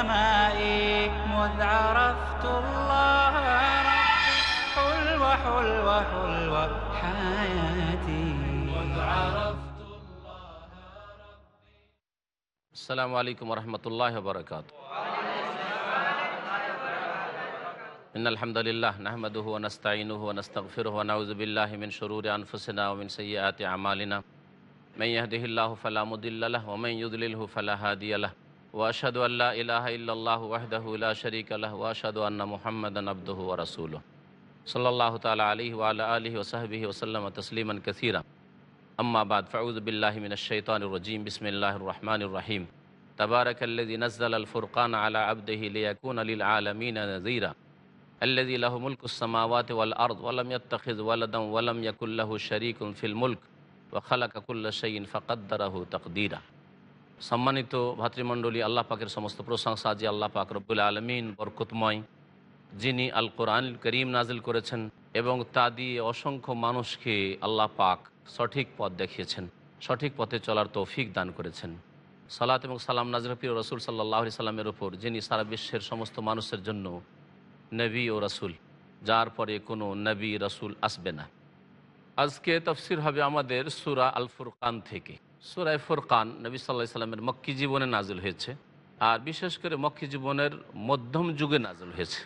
السماء مذ عرفت الله ربي حلوة حلوة حلوة حياتي. مذ عرفت السلام عليكم ورحمة الله وبركاته. إن الحمد لله نحمده ونستعينه ونستغفره ونعوذ بالله من شرور أنفسنا ومن سيئات أعمالنا. من يهده الله فلا مضل له ومن يضلله فلا هادي له. وأشهد أن لا إله إلا الله وحده لا شريك له وأشهد أن محمدا عبده ورسوله. صلى الله تعالى عليه وعلى آله وصحبه وسلم تسليما كثيرا. أما بعد فأعوذ بالله من الشيطان الرجيم. بسم الله الرحمن الرحيم. تبارك الذي نزل الفرقان على عبده ليكون للعالمين نذيرا. الذي له ملك السماوات والأرض ولم يتخذ ولدا ولم يكن له شريك في الملك. وخلق كل شيء فقدره تقديرا. সম্মানিত ভাতৃমণ্ডলী, আল্লাহ পাকের সমস্ত প্রশংসা যে আল্লাহ পাক রব্বুল আলমিন বরকতময় যিনি আল কোরআন করিম নাজিল করেছেন এবং তা দিয়ে অসংখ্য মানুষকে আল্লাহ পাক সঠিক পথ দেখিয়েছেন, সঠিক পথে চলার তৌফিক দান করেছেন। সালাত এবং সালাম নাজির প্রিয় রসুল সাল্লাহ সাল্লামের ওপর যিনি সারা বিশ্বের সমস্ত মানুষের জন্য নবী ও রসুল, যার পরে কোনো নবী রসুল আসবে না। আজকে তফসির হবে আমাদের সুরা আল ফুরকান থেকে। সুরায় ফুরকান নবী সাল্লাহ সাল্লামের মক্কি জীবনে নাজিল হয়েছে। আর বিশেষ করে মক্কি জীবনের মধ্যম যুগে নাজিল হয়েছে।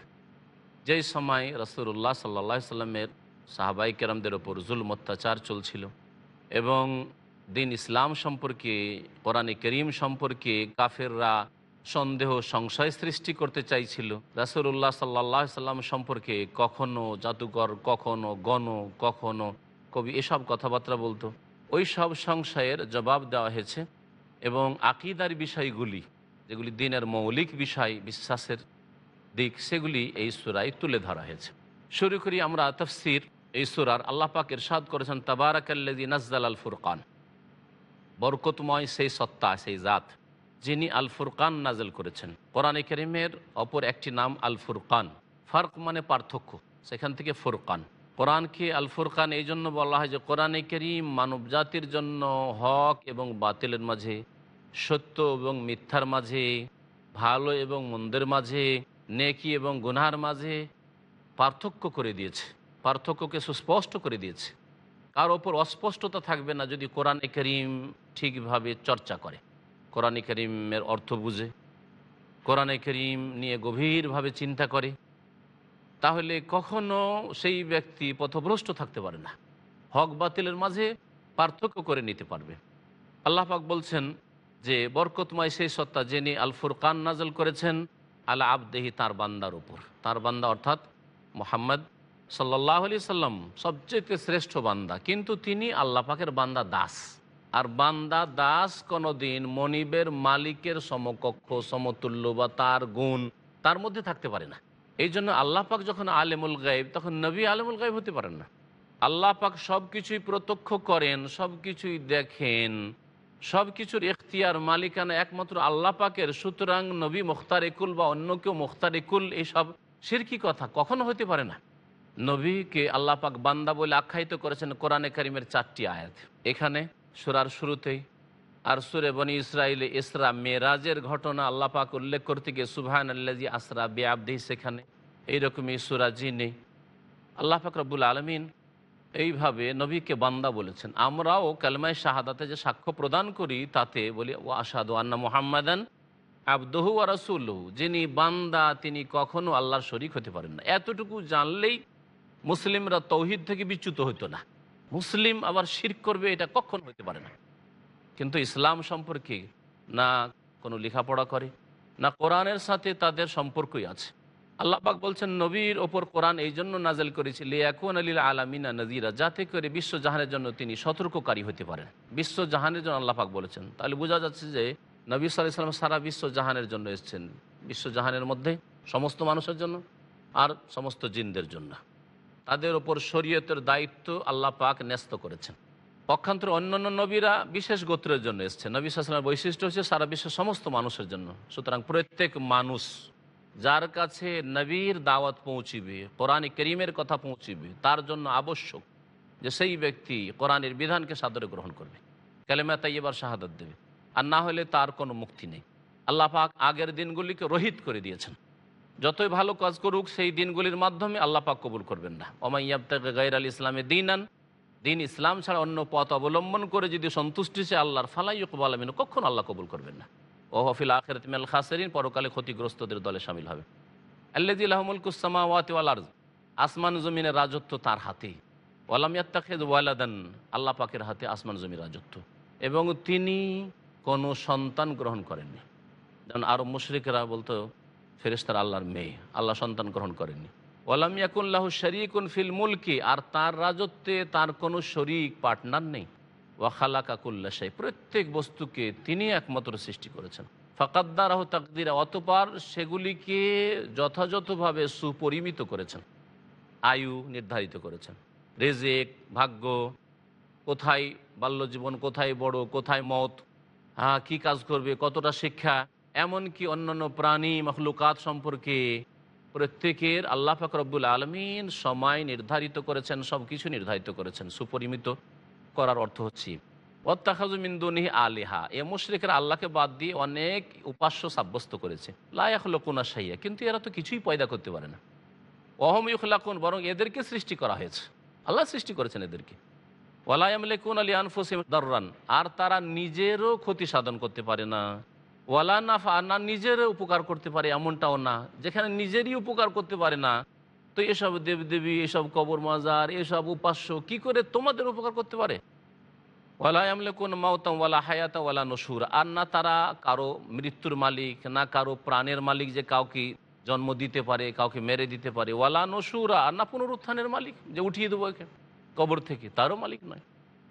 যেই সময় রসুল্লাহ সাল্লাহ সাল্লামের সাহাবাই কেরামদের ওপর জুলম, অত্যাচার চলছিল এবং দিন ইসলাম সম্পর্কে, কোরআনে করিম সম্পর্কে কাফেররা সন্দেহ, সংশয় সৃষ্টি করতে চাইছিল। রাসুল্লাহ সাল্লাহ সাল্লাম সম্পর্কে কখনো জাদুকর কখনো গণ, কখনো কবি, এসব কথাবার্তা বলতো। ওই সব সংশয়ের জবাব দেওয়া হয়েছে এবং আকিদার বিষয়গুলি, যেগুলি দিনের মৌলিক বিষয়, বিশ্বাসের দিক, সেগুলি এই সুরায় তুলে ধরা হয়েছে। শুরু করি আমরা তফসির। এই সুরার আল্লাহ পাক ইরশাদ করেছেন তাবারাকাল্লাদি নাজদাল আল ফুরকান বরকতময় সেই সত্তা, সেই জাত, যিনি আল ফুরকান নাজেল করেছেন। কোরআনে করিমের অপর একটি নাম আল ফুরকান ফার্ক মানে পার্থক্য, সেখান থেকে ফুরকান। কোরআনকে আল ফুরকান এই জন্য বলা হয় যে কোরআনে করিম মানব জাতির জন্য হক এবং বাতিলের মাঝে, সত্য এবং মিথ্যার মাঝে, ভালো এবং মন্দের মাঝে, নেকি এবং গুনহার মাঝে পার্থক্য করে দিয়েছে, পার্থক্যকে সুস্পষ্ট করে দিয়েছে। কার ওপর অস্পষ্টতা থাকবে না যদি কোরআনে করিম ঠিকভাবে চর্চা করে। কোরআনে করিমের অর্থ বুঝে, কোরআনে করিম নিয়ে গভীরভাবে চিন্তা করে তাহলে কখনো সেই ব্যক্তি পথভ্রষ্ট থাকতে পারে না। হক বাতিলের মাঝে পার্থক্য করে নিতে পারবে। আল্লাহ পাক বলছেন যে, বরকতময় সেই সত্তা যিনি আল ফুরকান নাজল করেছেন আল্লাহ আবদেহি তার বান্দার উপর। তার বান্দা অর্থাৎ মোহাম্মদ সাল্লাহ আলি সাল্লাম সবচেয়ে শ্রেষ্ঠ বান্দা। কিন্তু তিনি আল্লাহ পাকের বান্দা দাস। আর বান্দা দাস কোনোদিন মনিবের মালিকের সমকক্ষ, সমতুল্য বা তার গুণ তার মধ্যে থাকতে পারে না। এই জন্য আল্লাহ পাক যখন আলেমুল গাইব তখন নবী আলেমুল গাইব হতে পারেন না। আল্লাহ পাক সব কিছুই প্রত্যক্ষ করেন সব কিছুই দেখেন। সব কিছুর এখতিয়ার মালিকানা একমাত্র আল্লাহ পাকের। সুতরাং নবী মুখতারিকুল বা অন্য কেউ মুখতারিকুল এইসব সিরকি কথা কখনো হতে পারে না। নবীকে আল্লাহ পাক বান্দা বলে আখ্যায়িত করেছেন কোরআনে করিমের চারটি আয়াত। এখানে সুরার শুরুতেই আর সুরে বনি ইসরায়েলে ইসরা মেরাজের ঘটনা আল্লাহ পাক উল্লেখ করতে গিয়ে সুবহান আল্লাজি আসরা বেআবদি সেখানে। এইরকমই সুরা জি নেই আল্লাহ পাক রব্বুল আলমিন এইভাবে নবীকে বান্দা বলেছেন। আমরাও কালমায় শাহাদাতে যে সাক্ষ্য প্রদান করি তাতে বলি ও আসাদু আন্না মোহাম্মদান আবদহু আর রসুল্লহু যিনি বান্দা, তিনি কখনো আল্লাহর শরিক হতে পারেন না। এতটুকু জানলেই মুসলিমরা তৌহিদ থেকে বিচ্যুত হতো না। মুসলিম আবার শির করবে, এটা কখন হতে পারে না। কিন্তু ইসলাম সম্পর্কে না কোনো লেখাপড়া করে, না কোরআনের সাথে তাদের সম্পর্কই আছে। আল্লাহ পাক বলছেন, নবীর ওপর কোরআন এই জন্য নাজেল করেছি, লিয়াকুন আলীল আলামিনা নজিরা যাতে করে বিশ্বজাহানের জন্য তিনি সতর্ককারী হতে পারেন। বিশ্বজাহানের জন্য আল্লাহ পাক বলেছেন। তাহলে বোঝা যাচ্ছে যে নবী সাল্লাম সারা বিশ্বজাহানের জন্য এসেছেন। বিশ্বজাহানের মধ্যে সমস্ত মানুষের জন্য আর সমস্ত জিনদের জন্য। তাদের ওপর শরীয়তের দায়িত্ব আল্লাহ পাক ন্যস্ত করেছেন। পক্ষান্তরে অন্যান্য নবীরা বিশেষ গোত্রের জন্য এসছে। নবী সাল্লামের বৈশিষ্ট্য হচ্ছে সারা বিশ্বের সমস্ত মানুষের জন্য। সুতরাং প্রত্যেক মানুষ যার কাছে নবীর দাওয়াত পৌঁছিবে, কোরআন করিমের কথা পৌঁছিবে, তার জন্য আবশ্যক যে সেই ব্যক্তি কোরআনের বিধানকে সাদরে গ্রহণ করবে কালেমা তাইবার শাহাদত দেবে, আর না হলে তার কোনো মুক্তি নেই। আল্লাহ পাক আগের দিনগুলিকে রহিত করে দিয়েছেন। যতই ভালো কাজ করুক, সেই দিনগুলির মাধ্যমে আল্লাহ পাক কবুল করবেন না। ওমাইয়াবতাকে গাইর আল ইসলামে দিন আন দিন ইসলাম ছাড়া অন্য পথ অবলম্বন করে যদি সন্তুষ্টি সে আল্লাহর, ফালাই কবাল আমিন, কখনো আল্লাহ কবুল করবেন না। ও হফিল আখের তিমাল খাসেরিন, পরকালে ক্ষতিগ্রস্তদের দলে সামিল হবে। আল্লাজি আহমুলকুসামা ওয়াতি আর্জ আসমান জমিনের রাজত্ব তার হাতে ওয়ালামিয়াত্তাখেদ ওয়ালাদান, আল্লাহ পাকের হাতে আসমান জমির রাজত্ব। এবং তিনি কোনো সন্তান গ্রহণ করেননি। যেমন আরব মুশরিকেরা বলতো ফেরেস্তার আল্লাহর মেয়ে, আল্লাহ সন্তান গ্রহণ করেননি। ওয়ালাম ইয়াকুল্লাহ শরিকুন ফিল মুলকি, আর তার রাজত্বে তার কোনো শরিক পার্টনার নেই। ওয়াখালা কাকুল্লা সেই প্রত্যেক বস্তুকে তিনি একমাত্র সৃষ্টি করেছেন। ফাকাদ্দারাহ তাকদিরা, অতপার সেগুলিকে যথাযথভাবে সুপরিমিত করেছেন। আয়ু নির্ধারিত করেছেন। রেজেক, ভাগ্য, কোথায় বাল্যজীবন, কোথায় বড়, কোথায় মত হ্যাঁ কী কাজ করবে, কতটা শিক্ষা, এমনকি অন্যান্য প্রাণী, মখলুকাত সম্পর্কে প্রত্যেকের আল্লাহ ফাকরবুল আলমিন সময় নির্ধারিত করেছেন সব কিছু নির্ধারিত করেছেন। সুপরিমিত করার অর্থ হচ্ছে অত্যাখাজুমিন্দুনিহি আলিহা। এ মুশরিকের আল্লাহকে বাদ দিয়ে অনেক উপাস্য সাব্যস্ত করেছে। লায়াক লোকুনা সাইয়া কিন্তু এরা তো কিছুই পয়দা করতে পারে না। অহম ইউখলাকুন। বরং এদেরকে সৃষ্টি করা হয়েছে। আল্লাহ সৃষ্টি করেছেন এদেরকে। ওয়ালায়ামলেকুন আলী আনফুসিম দর্রান। আর তারা নিজেরও ক্ষতি সাধন করতে পারে না। ওয়ালা নাফা, না নিজেরও উপকার করতে পারে এমনটাও না। যেখানে নিজেরই উপকার করতে পারে না, তো এসব দেবদেবী, এসব কবর মাজার, এসব উপাস্য কি করে তোমাদের উপকার করতে পারে? ওয়ালা আমলেকুন মাওতাম ওয়ালা হায়াতা ওয়ালা নসুর। আর না তারা কারও মৃত্যুর মালিক, না কারও প্রাণের মালিক যে কাউকে জন্ম দিতে পারে, কাউকে মেরে দিতে পারে। ওয়ালা নসুরা, আর না পুনরুত্থানের মালিক যে উঠিয়ে দেবো কবর থেকে, তারও মালিক নয়।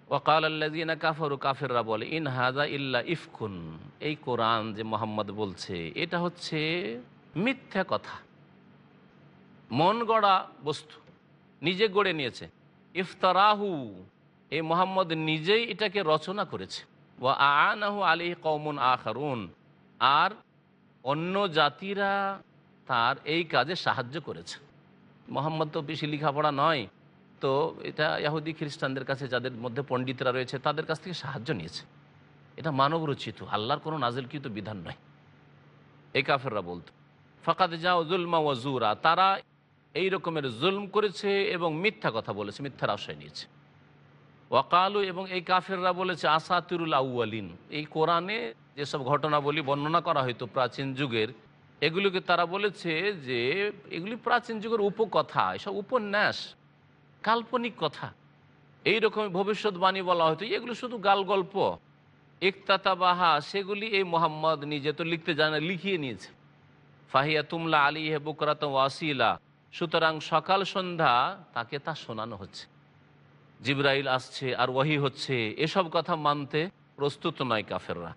ওয়াকাল আল্লাজিনা কাফারু, কাফেররা বলে, ইন হাজা ইল্লা ইফকুন। এই কোরআন যে মোহাম্মদ বলছে, এটা হচ্ছে মিথ্যা কথা। মন গড়া বস্তু, নিজে গড়ে নিয়েছে। ইফতারাহু, এই মোহাম্মদ নিজেই এটাকে রচনা করেছে। ও আনাহু আলী কৌমুন আখারুন। আর অন্য জাতিরা তার এই কাজে সাহায্য করেছে। মোহাম্মদ তো বেশি লেখাপড়া নয়। তো এটা ইয়াহুদি খ্রিস্টানদের কাছে যাদের মধ্যে পণ্ডিতরা রয়েছে, তাদের কাছ থেকে সাহায্য নিয়েছে। এটা মানব রচিত, আল্লাহর কোনো নাজেলকৃত বিধান নয়। এই কাফেররা বলতো, ফাকাদ যাও জুলমা ওয়াজুরা তারা এই রকমের জুলম করেছে এবং মিথ্যা কথা বলেছে, মিথ্যার আশ্রয় নিয়েছে। ওয়াকালু, এবং এই কাফেররা বলেছে, আসাতিরুল আউয়ালিন এই কোরআনে যেসব ঘটনাবলী বর্ণনা করা হয়তো প্রাচীন যুগের, এগুলিকে তারা বলেছে যে এগুলি প্রাচীন যুগের উপকথা, এসব উপন্যাস। কাল্পনিক কথা। এই রকম ভবিষ্যৎবাণী বলা হয়তো এগুলো শুধু গাল গল্প। বাহা সেগুলি এই মোহাম্মদ নিজে তো লিখতে জানে লিখিয়ে নিয়েছে। ফাহিয়া তুমলা আলী হে বুকরাত ওয়াসিলা সুতরাং সকাল সন্ধ্যা তাকে তা শোনানো হচ্ছে। জিব্রাইল আসছে আর ওয়াহি হচ্ছে, এসব কথা মানতে প্রস্তুত নয় কাফেররা।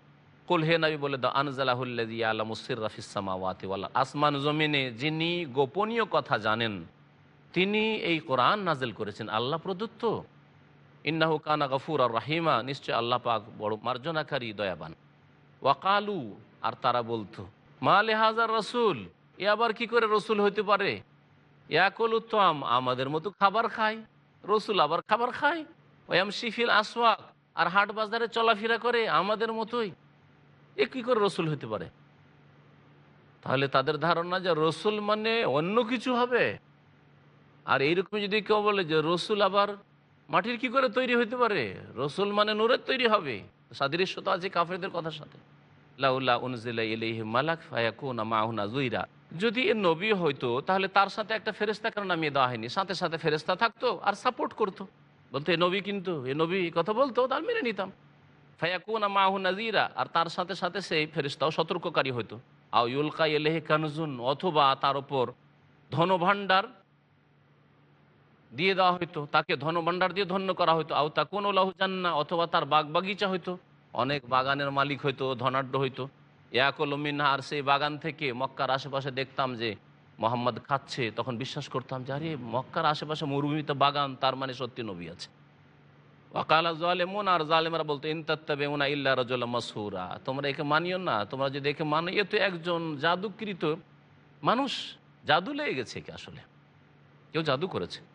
কুল হে নবী বলে দাও আনজালাহুল্লাদি আলা মুসির রাফিসামাওয়াতি ওয়াল্লা আসমান জমিনে যিনি গোপনীয় কথা জানেন তিনি এই কোরআন নাজেল করেছেন। আল্লাহ প্রদত্ত। ইন্নাহু কানা গফুর আর রাহিমা। নিশ্চয় আল্লাহ পাক বড় মার্জনাকারী, দয়াবান। ওয়াকালু, আর তারা বলতো, মা লেহাজার রসুল, এ আবার কি করে রসুল হইতে পারে? ইয়াকুল উত্তম আমাদের মতো খাবার খায় রসুল আবার খাবার খায়। ওয়াম শিফিল আসওয়াক, আর হাট বাজারে চলাফেরা করে আমাদের মতোই। এ কী করে রসুল হতে পারে? তাহলে তাদের ধারণা যে রসুল মানে অন্য কিছু হবে। আর এইরকম যদি কেউ বলে যে রসুল আবার মাটির কি করে তৈরি হইতে পারে? রসুল মানে নূরের তৈরি হবে। সাদৃশ্য তো আছে কাফেরদের কথার সাথে। মালাক জুইরা। যদি এ নবী হইতো, তাহলে তার সাথে একটা ফেরেস্তা কেন নামিয়ে দেওয়া হয়নি? সাথে সাথে ফেরেস্তা থাকতো আর সাপোর্ট করতো। বলতো, এ নবী কিন্তু, এ নবী কথা বলতো তার মেনে নিতাম। ফায়াকুনা মাহু নাজিরা আর তার সাথে সাথে সেই ফেরিস্তাও সতর্ককারী আউ ইউলকা এলেহে কানজুন, অথবা তার ওপর ধনভাণ্ডার দিয়ে দেওয়া হতো তাকে ধন ধনভাণ্ডার দিয়ে ধন্য করা হতো আও তা কোনো লাহুজান্না অথবা তার বাগ বাগিচা হইতো। অনেক বাগানের মালিক হইতো, ধনাঢ্য হইতো। ইয়াকলমিনা আর সেই বাগান থেকে মক্কার আশেপাশে দেখতাম যে মোহাম্মদ খাচ্ছে, তখন বিশ্বাস করতাম যে, আরে, মক্কার আশেপাশে মরুভূমিতে বাগান, তার মানে সত্যি নবী আছে। ওয়াকালা জালেমুন, আর জালেমরা বলতো ইনতাত্তাবেউনা ইল্লা রাজুল্লাহ মাসহুরা। তোমরা একে মানিও না, তোমরা যদি একে মানো, এ তো একজন জাদুকৃত মানুষ। জাদু লেগে গেছে কি আসলে। কেউ জাদু করেছে।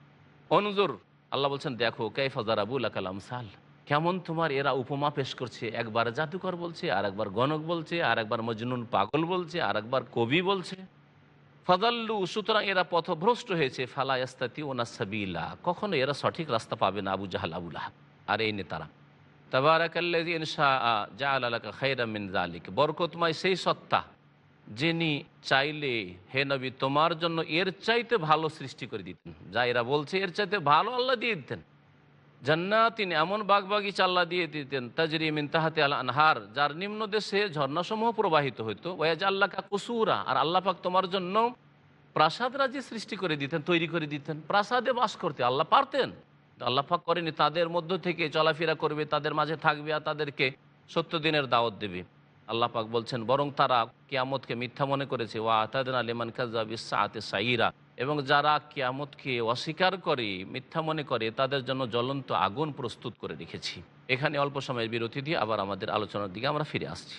অনুজোর আল্লাহ বলছেন, দেখো কাইফাজারাবুল কালাম সাল কেমন তোমার এরা উপমা পেশ করছে? একবার জাদুকর বলছে আর একবার গণক বলছে আর একবার মজনুন পাগল বলছে আর একবার কবি বলছে। ফাদাল্লু সুতরাং এরা পথভ্রষ্ট হয়েছে, ফালা ইয়াস্তাতি ওনা সাবিলা। কখনো এরা সঠিক রাস্তা পাবে না, আবু জাহাল আবুল আহাব আর এই নেতারা তাবারাকাল্লাজি ইনশা জা আলাকা খাইরা মিন জালিক বরকতময় সেই সত্তা যিনি চাইলে, হে নবী, তোমার জন্য এর চাইতে ভালো সৃষ্টি করে দিতেন। যা এরা বলছে, এর চাইতে ভালো আল্লাহ দিয়ে দিতেন। জান্নাতিন এমন বাগবাগিচা আল্লাহ দিয়ে দিতেন, তাজরি মিন তাহাতে আল আনহার, যার নিম্ন দেশে ঝর্ণাসমূহ প্রবাহিত হইতো। ওয়াজ আল্লাহ কা আর আল্লাহ পাক তোমার জন্য প্রাসাদ রাজ্য সৃষ্টি করে দিতেন, তৈরি করে দিতেন। প্রাসাদে বাস করতে আল্লাহ পারতেন। আল্লাহ পাক করেনি, তাদের মধ্য থেকে চলাফেরা করবে, তাদের মাঝে থাকবে আর তাদেরকে সত্য দিনের দাওয়াত দেবে। আল্লাপাক বলছেন বরং তারা কিয়ামতকে মিথ্যা মনে করেছে ওয়া আতাদিন আলিমান কাজাবিসাতে সাইরা এবং যারা কিয়ামতকে অস্বীকার করে মিথ্যা মনে করে তাদের জন্য জ্বলন্ত আগুন প্রস্তুত করে রেখেছি। এখানে অল্প সময়ের বিরতি দিয়ে আবার আমাদের আলোচনার দিকে আমরা ফিরে আসছি।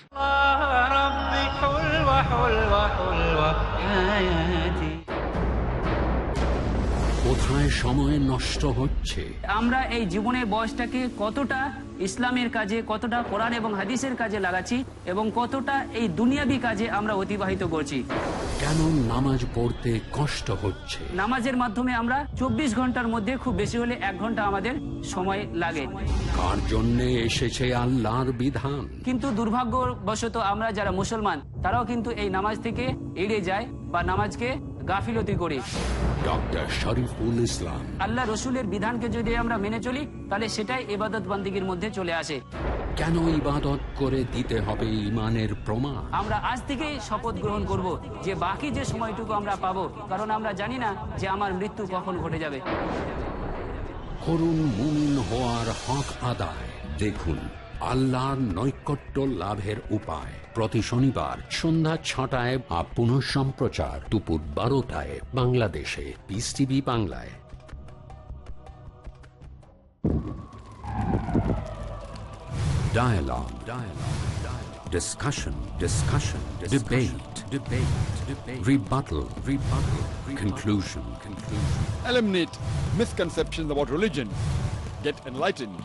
কোথায় সময় নষ্ট হচ্ছে? আমরা এই জীবনের বয়সটাকে কতটা ইসলামের কাজে কতটা কোরআন এবং হাদিসের কাজে লাগাচ্ছি এবং কতটা এই দুনিয়াবি কাজে আমরা অতিবাহিত করছি। কেন নামাজ পড়তে কষ্ট হচ্ছে? নামাজের মাধ্যমে আমরা চব্বিশ ঘণ্টার মধ্যে খুব বেশি হলে এক ঘণ্টা আমাদের সময় লাগে। কার জন্য এসেছে আল্লাহর বিধান? কিন্তু দুর্ভাগ্যবশত আমরা যারা মুসলমান তারাও কিন্তু এই নামাজ থেকে এড়ে যায় বা নামাজকে গাফিলতি করি। ডক্টর শরীফুল ইসলাম। আল্লাহ রসুলের বিধানকে যদি আমরা মেনে চলি তাহলে সেটাই এবাদত বান্দিগির মধ্যে চলে আসে। কেন ইবাদত করে দিতে হবে ইমানের প্রমাণ? আমরা আজ থেকেই শপথ গ্রহণ করব যে বাকি যে সময়টুকু আমরা পাবো কারণ আমরা জানি না যে আমার মৃত্যু কখন ঘটে যাবে। করুন মুমিন হওয়ার হক আদায়। দেখুন আল্লাহর নৈকট্য লাভের উপায়। প্রতি শনিবার সন্ধ্যা ছটায় বা পুনঃ সম্প্রচার দুপুর বারোটায় বাংলাদেশে। পিস টিভি বাংলায়। Dialogue. Dialogue. Dialogue. Discussion. Discussion. Discussion. Debate. Debate. Debate. Rebuttal. Rebuttal. Conclusion. Conclusion. Eliminate misconceptions about religion. Get enlightened.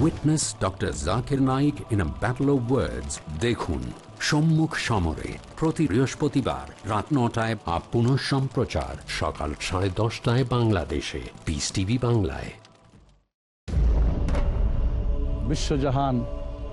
Witness Dr. Zakir Naik in a battle of words. দেখুন সম্মুখ সমরে প্রতি বৃহস্পতিবার রাত নটায় বা পুনঃ সম্প্রচার সকাল সাড়ে দশটায় বাংলাদেশে পিস টিভি বাংলায় বিশ্বজাহান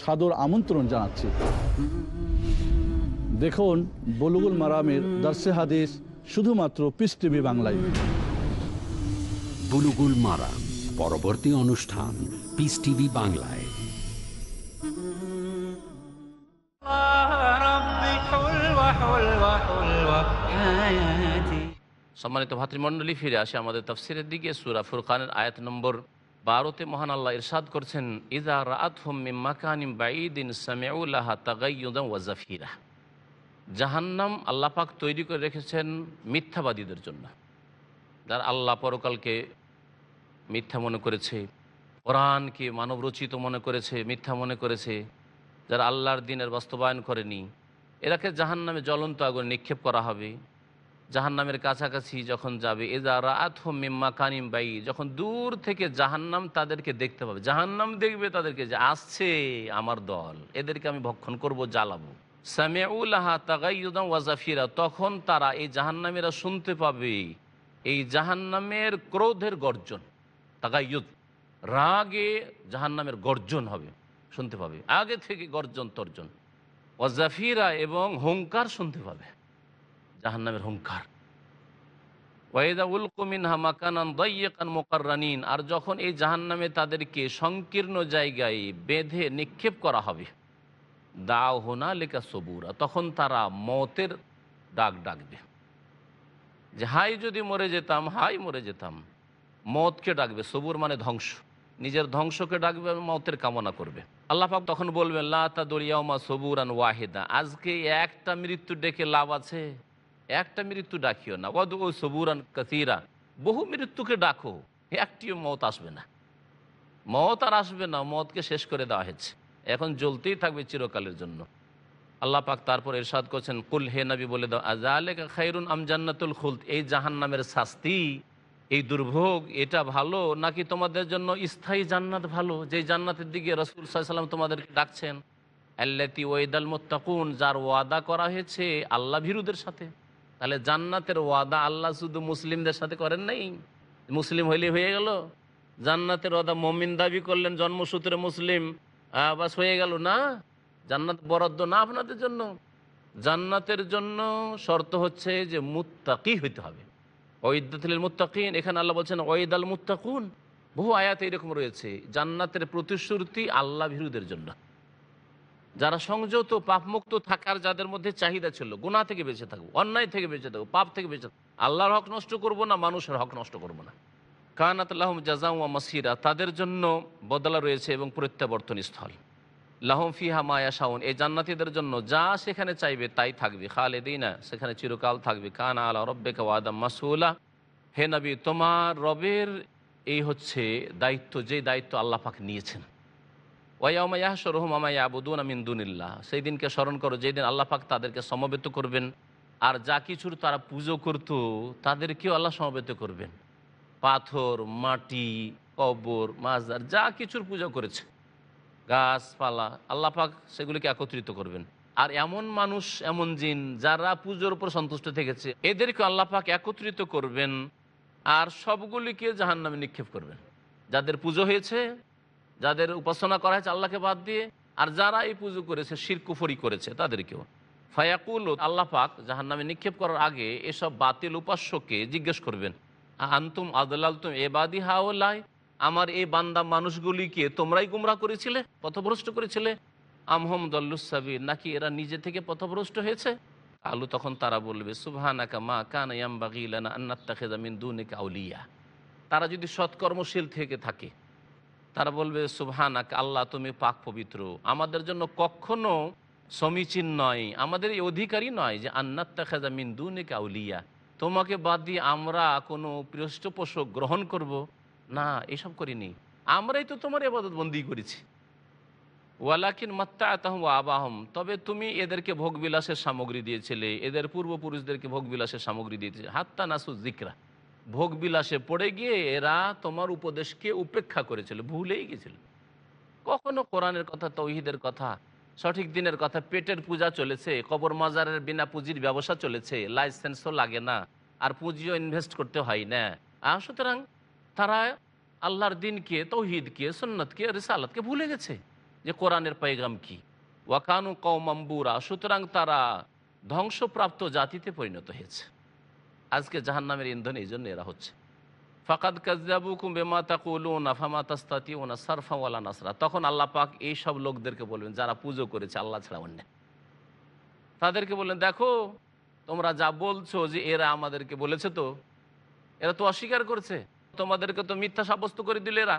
সাদর আমন্ত্রণ জানাচ্ছি। দেখুন বলুগুল মারামের দর্শে হাদিস শুধুমাত্র পিস টিভি বাংলায়। বুলুগুল মারাম পরবর্তী অনুষ্ঠান পিস টিভি বাংলায়। সম্মানিত ভাতৃমণ্ডলী ফিরে আসে আমাদের তফসিরের দিকে সুরা খানের আয়াত নম্বর বারোতে মহান আল্লাহ ইরশাদ করছেন, ইজা রাত হুম মাকানিম বাইদিন সামিউল্লাহ তাগাইয়ুদা ওয়াজাফিরা জাহান্নাম আল্লাহ পাক তৈরি করে রেখেছেন মিথ্যাবাদীদের জন্য। যারা আল্লাহ পরকালকে মিথ্যা মনে করেছে, কোরআনকে মানবরচিত মনে করেছে, মিথ্যা মনে করেছে, যারা আল্লাহর দিনের বাস্তবায়ন করেনি, এরাকে জাহান্নামে জ্বলন্ত আগুন নিক্ষেপ করা হবে। জাহান্নামের কাছাকাছি যখন যাবে, এজা রাত হোম মিম্মা কানিম বাই যখন দূর থেকে জাহান্নাম তাদেরকে দেখতে পাবে। জাহান্নাম দেখবে তাদেরকে যে, আসছে আমার দল, এদেরকে আমি ভক্ষণ করব, জ্বালাবো। সামিউলাহা তাগাইয়ুদাম ওয়াজাফিরা তখন তারা এই জাহান্নামীরা শুনতে পাবে, এই জাহান্নামের ক্রোধের গর্জন। তাগাইয়ুদ, রাগে জাহান্নামের গর্জন হবে, শুনতে পাবে। আগে থেকে গর্জন, তর্জন। ওয়াজাফিরা এবং হুঙ্কার শুনতে পাবে। জাহান্নামের হুঙ্কার। ওয়াইদা উলকুমিন হামাকানান দইয়াকান মোকাররানিন, আর যখন এই জাহান্নামে তাদেরকে সংকীর্ণ জায়গায় বেঁধে নিক্ষেপ করা হবে দাও লেখা সবুরা, তখন তারা মতের ডাক ডাকবে। যে, হাই, যদি মরে যেতাম, হাই, মরে যেতাম। মতকে ডাকবে, সবুর মানে ধ্বংস। নিজের ধ্বংসকে ডাকবে মতের কামনা করবে। আল্লাহ পাক তখন বলবেন লাতা দরিয়াউমা সবুরান ওয়াহিদা। আজকে একটা মৃত্যু ডেকে লাভ আছে। একটা মৃত্যু ডাকিও না। ওয়াদ ও সবুরান কাসিরা। বহু মৃত্যুকে ডাকো, একটিও মত আসবে না। মত আর আসবে না, মতকে শেষ করে দেওয়া হয়েছে। এখন জ্বলতেই থাকবে চিরকালের জন্য। আল্লাহ পাক তারপর এরশাদ করছেন, কুল হে নবী, বলে দাও আজালেকা খাইরুন আম জান্নাতুল খুলদ? এই জাহান্নামের শাস্তি, এই দুর্ভোগ, এটা ভালো নাকি তোমাদের জন্য স্থায়ী জান্নাত ভালো? যে জান্নাতের দিকে রসুল সাল্লাম তোমাদেরকে ডাকছেন, আল্লাতি ওয়েদাল মোত্তাকুন, যার ওয়াদা করা হয়েছে আল্লাহ ভীরুদের সাথে। তাহলে জান্নাতের ওয়াদা আল্লাহ শুধু মুসলিমদের সাথে করেন নাই? মুসলিম হইলে হয়ে গেল? জান্নাতের ওয়াদা মমিন দাবি করলেন, জন্মসূত্রে মুসলিম বাস হয়ে গেল না? জান্নাত বরাদ্দ না আপনাদের জন্য? জান্নাতের জন্য শর্ত হচ্ছে যে মুত্তাকি হইতে হবে। ওইদাতিল মুত্তাকিন, এখানে আল্লাহ বলছেন ওয়েদ আল মুত্তাকুন। বহু আয়াত এরকম রয়েছে, জান্নাতের প্রতিশ্রুতি আল্লাহ ভীরুদের জন্য। যারা সংযত, পাপমুক্ত থাকার যাদের মধ্যে চাহিদা ছিল গুণা থেকে বেঁচে থাকব, অন্যায় থেকে বেঁচে থাকব, পাপ থেকে বেঁচে থাকব, আল্লাহর হক নষ্ট করব না, মানুষের হক নষ্ট করব না। কানাত লাহম জাজাউয়া মাসিরা, তাদের জন্য বদলা রয়েছে এবং প্রত্যাবর্তন স্থল। লাহম ফিহা মায়া শাওন এই জান্নাতীদের জন্য যা সেখানে চাইবে তাই থাকবে। খালেদিনা, সেখানে চিরকাল থাকবে। কানা আলা রব্বেকা ওয়াদাম মাসুলা হে নবী, তোমার রবের এই হচ্ছে দায়িত্ব, যে দায়িত্ব আল্লাহ পাক নিয়েছেন। আমিন্দুনিল্লাহ সেই দিনকে স্মরণ করো যেদিন আল্লাহ পাক তাদেরকে সমবেত করবেন। আর যা কিছুর তারা পুজো করত, তাদেরকেও আল্লাহ সমবেত করবেন। পাথর, মাটি, কবর মাছদার যা কিছুর পূজা করেছে। গাছপালা, আল্লাহ পাক সেগুলিকে একত্রিত করবেন। আর এমন মানুষ, এমন জিন, যারা পুজোর উপর সন্তুষ্ট থেকেছে, এদেরকে আল্লাহ পাক একত্রিত করবেন। আর সবগুলিকে জাহান নামে নিক্ষেপ করবেন। যাদের পুজো হয়েছে যাদের উপাসনা করা হয়েছে আল্লাহকে বাদ দিয়ে, আর যারা এই পুজো করেছে শিরকুফরি করেছে, তাদেরকেও। ফায়াকুল, আল্লাহ পাক জাহান নামে নিক্ষেপ করার আগে এসব বাতিল উপাস্যকে জিজ্ঞেস করবেন আন্তুম আদলাল তুম এবাদি হাওলাই? আমার এই বান্দা মানুষগুলিকে তোমরাই গুমরা করেছিলে, পথভ্রষ্ট করেছিলে? আমহম দল্লুসাবির নাকি এরা নিজে থেকে পথভ্রষ্ট হয়েছে? আলু তখন তারা বলবে, সুবহানাকা মা মিন আউলিয়া। তারা যদি সৎকর্মশীল থেকে থাকে তারা বলবে, সুবহানাক, আল্লাহ তুমি পাক পবিত্র। আমাদের জন্য কখনো সমীচীন নয়, আমাদের এই অধিকারই নয় যে আন্নাত্তাখিযা মিন দুনিকা আউলিয়া। তোমাকে বাদ দিয়ে আমরা কোনো পৃষ্ঠপোষক গ্রহণ করব? না, এসব করিনি। আমরাই তো তোমার এবাদত বন্দি করেছি। ওয়ালাকিন মাত্তা আতাহম আবাহম। তবে তুমি এদেরকে ভোগবিলাসের সামগ্রী দিয়েছিলে, এদের পূর্বপুরুষদেরকে ভোগবিলাসের সামগ্রী দিয়েছিলে। হাত্তা নাসু জিকরা ভোগবিলাসে পড়ে গিয়ে এরা তোমার উপদেশকে উপেক্ষা করেছিল, ভুলেই গেছিল। কখনো কোরআনের কথা, তৌহিদের কথা, সঠিক দিনের কথা, পেটের পূজা চলেছে, কবর মাজারের বিনা পুঁজির ব্যবসা চলেছে, লাইসেন্সও লাগে না, আর পুঁজিও ইনভেস্ট করতে হয় না। আর সুতরাং তারা আল্লাহর দিনকে, তৌহিদকে সন্ন্যতকে রিসালাতকে ভুলে গেছে যে কোরআনের পাইগাম কি। ওয়াকানু কৌমাম্বুরা সুতরাং তারা ধ্বংসপ্রাপ্ত জাতিতে পরিণত হয়েছে। আজকে জাহান্নামের ইন্ধন এই জন্য এরা হচ্ছে। ফাকাদ কাজাবুকুম বেমা তাকুলুন আফামা তাস্তাতি ওনা সারফা ওয়ালা নাসরা। তখন আল্লাহ পাক এই সব লোকদেরকে বলবেন, যারা পুজো করেছে, আল্লাহ ছাড়া অন্য। তাদেরকে বললেন, দেখো, তোমরা যা বলছো যে এরা আমাদেরকে বলেছে তো, এরা তো অস্বীকার করছে। তোমাদেরকে তো মিথ্যা সাব্যস্ত করে দিল এরা।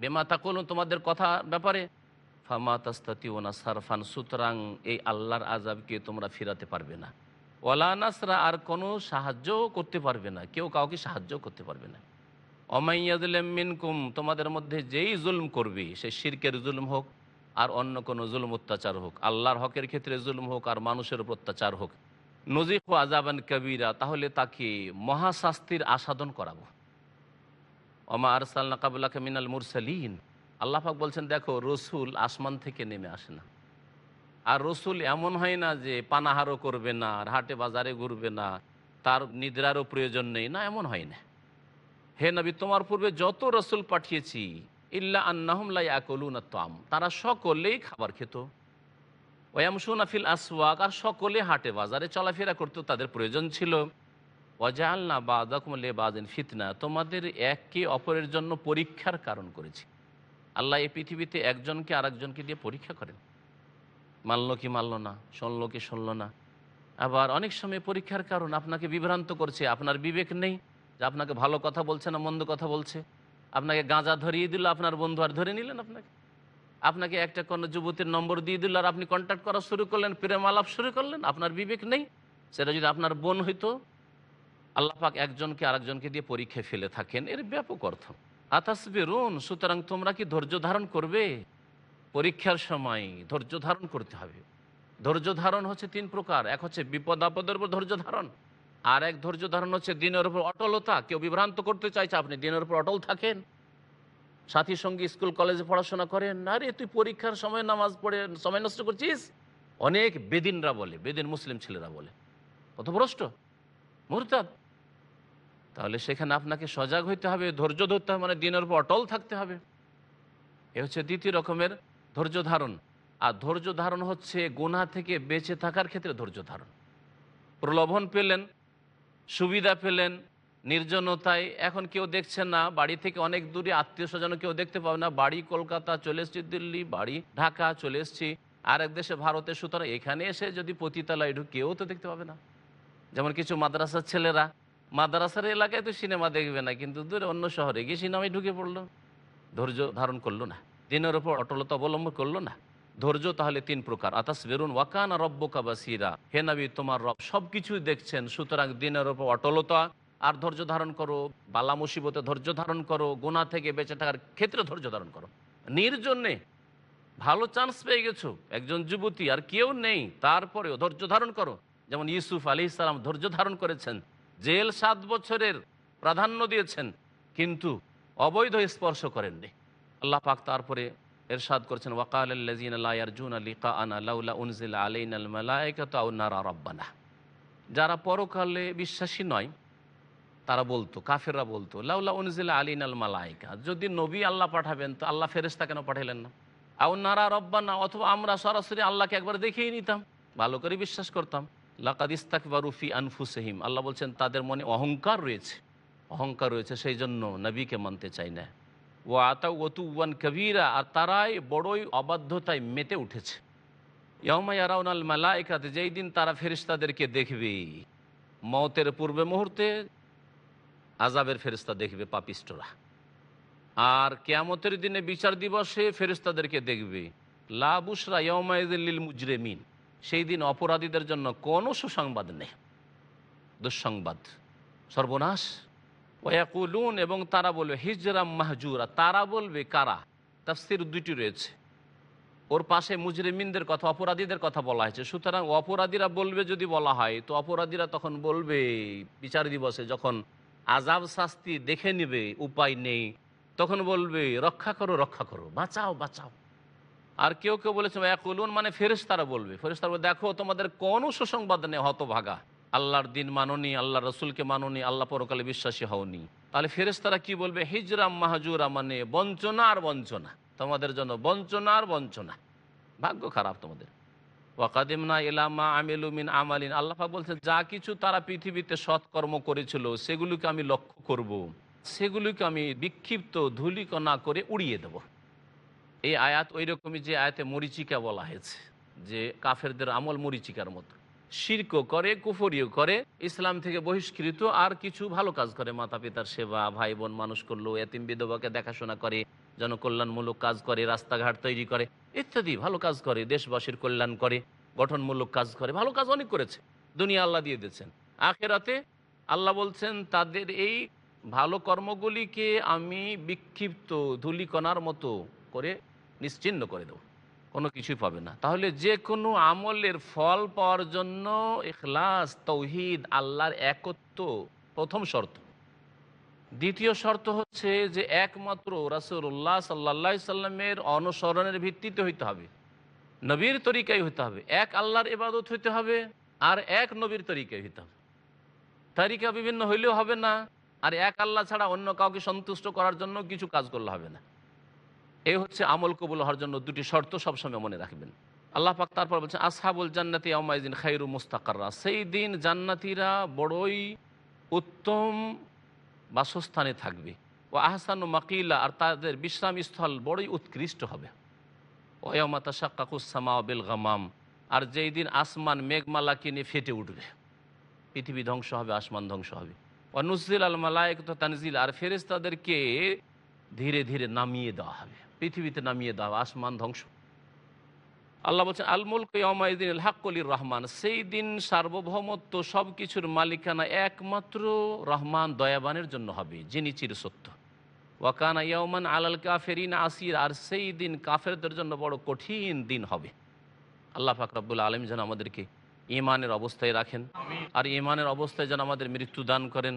বেমা তাকুলুন, তোমাদের কথা ব্যাপারে। ফামা তাস্তাতি ওনা সারফান, সুতরাং এই আল্লাহর আজাবকে তোমরা ফিরাতে পারবে না। ওয়ালা নাসরা আর কোনো সাহায্য করতে পারবে না। কেউ কাউকে সাহায্য করতে পারবে না। মিনকুম, তোমাদের মধ্যে যেই জুলম করবে, সে শিরকের জুলম হোক আর অন্য কোনো জুলম অত্যাচার হোক, আল্লাহর হকের ক্ষেত্রে জুলম হোক আর মানুষের উপর অত্যাচার হোক নজিফ আজাবান কবিরা, তাহলে তাকে মহাশাস্তির আসাদন করাবো। অমা আরসাল্লা কাবুল্লাহ মিনাল মুরসালিন। আল্লাহাক বলছেন, দেখো, রসুল আসমান থেকে নেমে আসে না। আর রসুল এমন হয় না যে পানাহারও করবে না, আর হাটে বাজারে ঘুরবে না, তার নিদ্রারও প্রয়োজন নেই। না, এমন হয় না। হে নবী, তোমার পূর্বে যত রসুল পাঠিয়েছি, ইল্লা আন্নাহমলাই আকলুন তাম তারা সকলেই খাবার খেত। ওয়ামসুন আফিল আসওয়াক, আর সকলে হাটে বাজারে চলাফেরা করতো, তাদের প্রয়োজন ছিল। ওয়াজালনা বাদাকুম লে বাদিন ফিতনা, তোমাদের একে অপরের জন্য পরীক্ষার কারণ করেছি। আল্লাহ এই পৃথিবীতে একজনকে আরেকজনকে দিয়ে পরীক্ষা করেন। মানলো কি মানলো না, শুনলো কি শুনলো না। আবার অনেক সময় পরীক্ষার কারণ আপনাকে বিভ্রান্ত করছে, আপনার বিবেক নেই যে আপনাকে ভালো কথা বলছে না মন্দ কথা বলছে। আপনাকে গাঁজা ধরিয়ে দিল, আপনার বন্ধু আর ধরে নিলেন আপনাকে। আপনাকে একটা কোনো যুবতীর নম্বর দিয়ে দিল আর আপনি কন্ট্যাক্ট করা শুরু করলেন, প্রেম আলাপ শুরু করলেন, আপনার বিবেক নেই। সেটা যদি আপনার বোন হইতো, আল্লাহ পাক একজনকে আরেকজনকে দিয়ে পরীক্ষায় ফেলে থাকেন, এর ব্যাপক অর্থ। আতাসবে রুন সুতরাং তোমরা কি ধৈর্য ধারণ করবে? পরীক্ষার সময় ধৈর্য ধারণ করতে হবে। ধৈর্য ধারণ হচ্ছে তিন প্রকার। এক হচ্ছে বিপদ আপদের উপর ধৈর্য ধারণ, আর এক ধৈর্য ধারণ হচ্ছে দিনের উপর অটলতা। কেউ বিভ্রান্ত করতে চাইছে, আপনি দিনের উপর অটল থাকেন। সাথী সঙ্গী স্কুল, কলেজে পড়াশোনা করেন, আরে তুই পরীক্ষার সময় নামাজ পড়ে, সময় নষ্ট করছিস? অনেক বেদিনরা বলে, বেদিন মুসলিম ছেলেরা বলে। কত ভ্রষ্ট, মুরতাদ। তাহলে সেখানে আপনাকে সজাগ হইতে হবে, ধৈর্য ধরতে হবে মানে দিনের উপর অটল থাকতে হবে। এ হচ্ছে দ্বিতীয় রকমের ধৈর্য ধারণ। আর ধৈর্য ধারণ হচ্ছে গুণা থেকে বেঁচে থাকার ক্ষেত্রে ধৈর্য ধারণ। প্রলোভন পেলেন, সুবিধা পেলেন, নির্জনতায় এখন কেউ দেখছে না, বাড়ি থেকে অনেক দূরে আত্মীয় স্বজন কেউ দেখতে পাবে না, বাড়ি কলকাতা চলে এসছি, দিল্লি, বাড়ি ঢাকা চলে এসছি আর এক দেশে ভারতে, সুতরাং এখানে এসে যদি পতিতালয় কেউ তো দেখতে পাবে না। যেমন কিছু মাদ্রাসার ছেলেরা, মাদ্রাসার এলাকায় তো সিনেমা দেখবে না, কিন্তু দূরে অন্য শহরে গিয়ে সিনেমায় ঢুকে পড়ল। ধৈর্য ধারণ করল না। দিনের ওপর অটলতা অবলম্বন করল না। ধৈর্য তাহলে তিন প্রকার। আতাস বেরুন ওয়াকান রব্বকা বাসিরা। হে নবী, তোমার রব সব কিছুই দেখছেন, সুতরাং দিনের ওপর অটলতা। আর ধৈর্য ধারণ করো, বালা মুসিবতে ধৈর্য ধারণ করো গোনা থেকে বেঁচে থাকার ক্ষেত্রে ধৈর্য ধারণ করো। নির্জনে ভালো চান্স পেয়ে গেছো, একজন যুবতী, আর কেউ নেই, তারপরেও ধৈর্য ধারণ করো। যেমন ইউসুফ আলী ইসলাম ধৈর্য ধারণ করেছেন, জেল সাত বছরের প্রাধান্য দিয়েছেন, কিন্তু অবৈধ স্পর্শ করেননি। আল্লাহ পাক তারপরে এরশাদ করেছেন, ওয়াকাল আনা আল নারা রব্বানা। যারা পরকালে বিশ্বাসী নয়, তারা বলতো, কাফেররা বলতো লাউলা উনজিল আলিন আল মালাইকা যদি নবী আল্লাহ পাঠাবেন, তো আল্লাহ ফেরেস্তা কেন পাঠাইলেন না? আউ নারা রব্বানা, অথবা আমরা সরাসরি আল্লাহকে একবার দেখেই নিতাম, ভালো করে বিশ্বাস করতাম। লাকাদ ইস্তাকবারুফি আনফুসহিম, আল্লাহ বলছেন, তাদের মনে অহংকার রয়েছে। অহংকার রয়েছে সেই জন্য নবীকে মানতে চাই না। ও আতা ওয়ান কবিরা, আর তারাই বড়ই অবাধ্যতায় মেতে উঠেছে। ইয়মায়ারাউনাল মালাইকাতে, যেই দিন তারা ফেরিস্তাদেরকে দেখবে মতের পূর্বে মুহূর্তে আজাবের ফেরিস্তা দেখবে পাপিষ্টরা। আর কেয়ামতের দিনে বিচার দিবসে ফেরিস্তাদেরকে দেখবে লাবুসরা ইয়মায়দিল মুজরেমিন। সেই দিন অপরাধীদের জন্য কোনো সুসংবাদ নেই। দুঃসংবাদ। সর্বনাশ। ওয়াকুলুন এবং তারা বলবে, হিজরাম মাহজুরা। তারা বলবে, কারা? তাফসির দুইটি রয়েছে। ওর পাশে মুজরিমিনদের কথা, অপরাধীদের কথা বলা হয়েছে। সুতরাং অপরাধীরা বলবে যদি বলা হয়, তো অপরাধীরা তখন বলবে, বিচার দিবসে যখন আজাব শাস্তি দেখে নেবে, উপায় নেই, তখন বলবে, রক্ষা করো রক্ষা করো, বাঁচাও বাঁচাও। আর কেউ কেউ বলেছে একলুন মানে ফেরেশতারা বলবে। ফেরেশতারা বলবে, দেখো, তোমাদের কোনো সুসংবাদ নেই, হতভাগা। আল্লাহর দিন মাননি আল্লাহ রসুলকে মাননি, আল্লাহ পরকালে বিশ্বাসী হওনি। তাহলে ফেরেশতারা কি বলবে? হিজরাম মাহাজুরা মানে বঞ্চনা আর বঞ্চনা। তোমাদের জন্য বঞ্চনা আর বঞ্চনা। ভাগ্য খারাপ তোমাদের। ওয়াকাদিমনা ইলামা আমিলুমিন আমালিন। আল্লাহা বলছেন, যা কিছু তারা পৃথিবীতে সৎকর্ম করেছিল, সেগুলিকে আমি লক্ষ্য করব। সেগুলিকে আমি বিক্ষিপ্ত, ধুলিকণা করে উড়িয়ে দেব। এই আয়াত ওই রকমই যে আয়াতে মরিচিকা বলা হয়েছে, যে কাফেরদের আমল মরিচিকার মতো। শির্ক করে, কুফরিও করে, ইসলাম থেকে বহিষ্কৃত, আর কিছু ভালো কাজ করে। মাতা পিতার সেবা ভাই বোন মানুষ করল এতিম বিধবাকে দেখাশোনা করে, জনকল্যাণমূলক কাজ করে, রাস্তাঘাট তৈরি করে, ইত্যাদি ভালো কাজ করে, দেশবাসীর কল্যাণ করে, গঠনমূলক কাজ করে, ভালো কাজ অনেক করেছে। দুনিয়া আল্লাহ দিয়ে দিয়েছেন। আখেরাতে আল্লাহ বলছেন, তাদের এই ভালো কর্মগুলিকে আমি বিক্ষিপ্ত ধুলিকণার মতো করে নিশ্চিন্ন করে দেবো। কোনো কিছুই পাবে না। তাহলে যে কোনো আমলের ফল পাওয়ার জন্য এখলাস তৌহিদ, আল্লাহর একত্ব প্রথম শর্ত। দ্বিতীয় শর্ত হচ্ছে যে একমাত্র রাসুল্লাহ সাল্লা সাল্লামের অনুসরণের ভিত্তিতে হইতে হবে। নবীর তরিকায় হতে হবে। এক আল্লাহর ইবাদত হইতে হবে আর এক নবীর তরিকায় হইতে হবে। তারিকা বিভিন্ন হইলেও হবে না আর এক আল্লাহ ছাড়া অন্য কাউকে সন্তুষ্ট করার জন্য কিছু কাজ করলে হবে না। এই হচ্ছে আমল কবুল হওয়ার জন্য দুটি শর্ত সবসময় মনে রাখবেন। আল্লাহ পাক তারপর বলছেন, আসহাবুল জান্নাতি আমাইদিন খাইরু মুস্তাকাররা। সেই দিন জান্নাতিরা বড়ই উত্তম বাসস্থানে থাকবে। ও আহসান ও মাকিলা, আর তাদের বিশ্রাম স্থল বড়ই উৎকৃষ্ট হবে। ওয়ামাতা শাক্কাকুসামা বিল গামাম, আর যেই দিন আসমান মেঘমালা কিনে ফেটে উঠবে, পৃথিবী ধ্বংস হবে, আসমান ধ্বংস হবে। অনুজিল আল মালায়ক তো তানজিল, আর ফেরেস্তাদেরকে ধীরে ধীরে নামিয়ে দেওয়া হবে। পৃথিবীতে নামিয়ে হবে আসমান ধ্বংস। আল্লাহ বলছেন আলমুল কয়মাইদিন হাক্কলির রহমান সেই দিন সার্বভৌমত্ব সব কিছুর মালিকানা একমাত্র রহমান দয়াবানের জন্য হবে, যিনি চির সত্য ওয়াকানা ইয়মান আলাল কাফেরিন আসির। আর সেই দিন কাফেরদের জন্য বড় কঠিন দিন হবে। আল্লাহ ফাকরাবুল আলম যেন আমাদেরকে ইমানের অবস্থায় রাখেন আর ইমানের অবস্থায় যেন আমাদের মৃত্যু দান করেন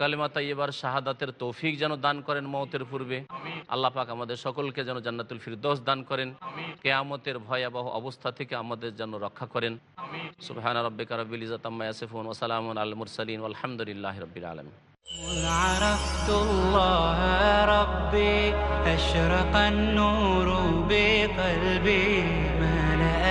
কালেমা তাইবার শাহাদাতের তৌফিক যেন দান করেন মৌতের পূর্বে আল্লাহ পাক আমাদের সকলকে যেন জান্নাতুল ফিরদোস দান করেন কেয়ামতের ভয়াবহ অবস্থা থেকে আমাদের যেন রক্ষা করেন সুবহান রব্বিকা রব্বিল ইজ্জাতি আম্মা ইয়াসিফুন ওয়া সালামুন আলাল মুরসালিন ওয়ালহামদুলিল্লাহি রাব্বিল আলামিন مذ عرفت الله ربي أشرق النور بقلبي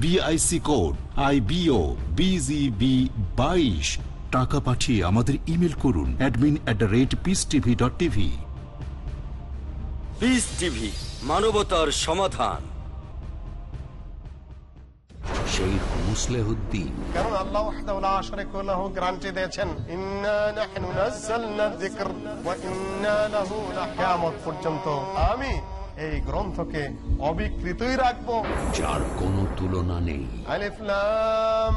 বিআইসি কোড আই বিও বিজিবি বাইশ টাকা পাঠিয়ে আমাদের ইমেল করুন admin at the rate peace TV dot TV peace TV মানবতার সমাধান। শেখ মুসলেহুদ্দিন। কারণ আল্লাহ ওয়াহদাহু লা শারীকা লাহু গ্যারান্টি দিয়েছেন ইন্না নাহনু নাযালনা যিকর ওয়া ইন্না লাহু লাকিয়ামত পর্যন্ত। আমি এই গ্রন্থকে অবিকৃতই রাখব। যার কোনো তুলনা নেই। আলিফ লাম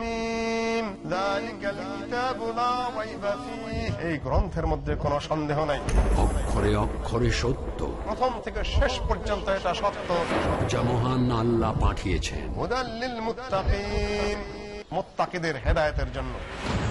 মিম যালিকাল কিতাবু লা রাইবা ফীহ। এই গ্রন্থের মধ্যে কোনো সন্দেহ নাই। অক্ষরে অক্ষরে সত্য। প্রথম থেকে শেষ পর্যন্ত এটা সত্য। যা মহান আল্লাহ পাঠিয়েছেন। হুদাল্লিল মুত্তাকিন মুত্তাকিদের হেদায়েতের জন্য।